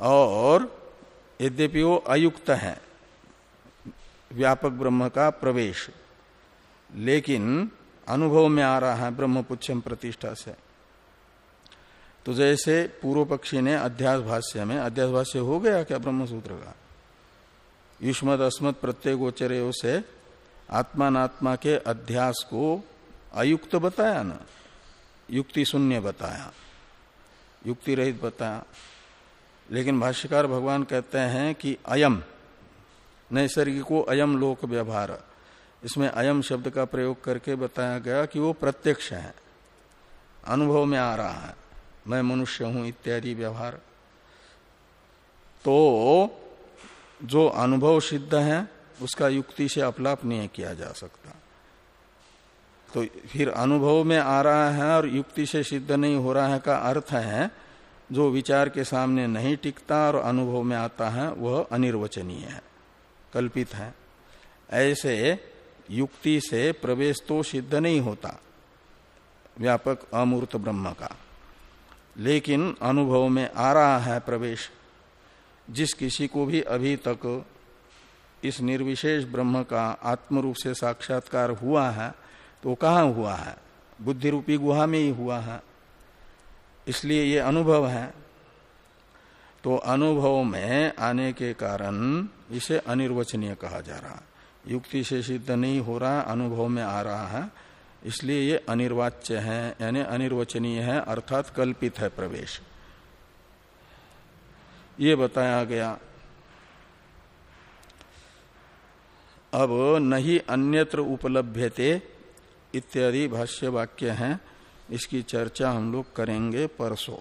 और यद्यपि वो अयुक्त है, व्यापक ब्रह्म का प्रवेश। लेकिन अनुभव में आ रहा है ब्रह्म पुच्छम प्रतिष्ठा से। तो जैसे पूर्व पक्षी ने अध्यास भाष्य में, अध्यास भाष्य हो गया क्या ब्रह्म सूत्र का? युष्मद अस्मद प्रत्येक गोचर से आत्मात्मा के अध्यास को अयुक्त बताया ना? युक्ति शून्य बताया। युक्ति रहित बताया। लेकिन भाष्यकार भगवान कहते हैं कि अयम, नैसर्गिको अयम लोक व्यवहार। इसमें अयम शब्द का प्रयोग करके बताया गया कि वो प्रत्यक्ष है। अनुभव में आ रहा है। मैं मनुष्य हूँ इत्यादि व्यवहार। तो जो अनुभव सिद्ध है, उसका युक्ति से अपलाप नहीं किया जा सकता। तो फिर अनुभव में आ रहा है और युक्ति से सिद्ध नहीं हो रहा है का अर्थ है, जो विचार के सामने नहीं टिकता और अनुभव में आता है, वह अनिर्वचनीय है, कल्पित है। ऐसे युक्ति से प्रवेश तो सिद्ध नहीं होता, व्यापक अमूर्त ब्रह्म का। लेकिन अनुभव में आ रहा है प्रवेश। जिस किसी को भी अभी तक इस निर्विशेष ब्रह्म का आत्म रूप से साक्षात्कार हुआ है तो कहा हुआ है? बुद्धि रूपी गुहा में ही हुआ है। इसलिए ये अनुभव है। तो अनुभव में आने के कारण इसे अनिर्वचनीय कहा जा रहा। युक्ति से सिद्ध नहीं हो रहा, अनुभव में आ रहा है। इसलिए ये अनिर्वाच्य है, यानी अनिर्वचनीय है, अर्थात कल्पित है प्रवेश। ये बताया गया। अब नहीं अन्यत्र उपलभ्यते इत्यादि भाष्य वाक्य हैं। इसकी चर्चा हम लोग करेंगे परसों।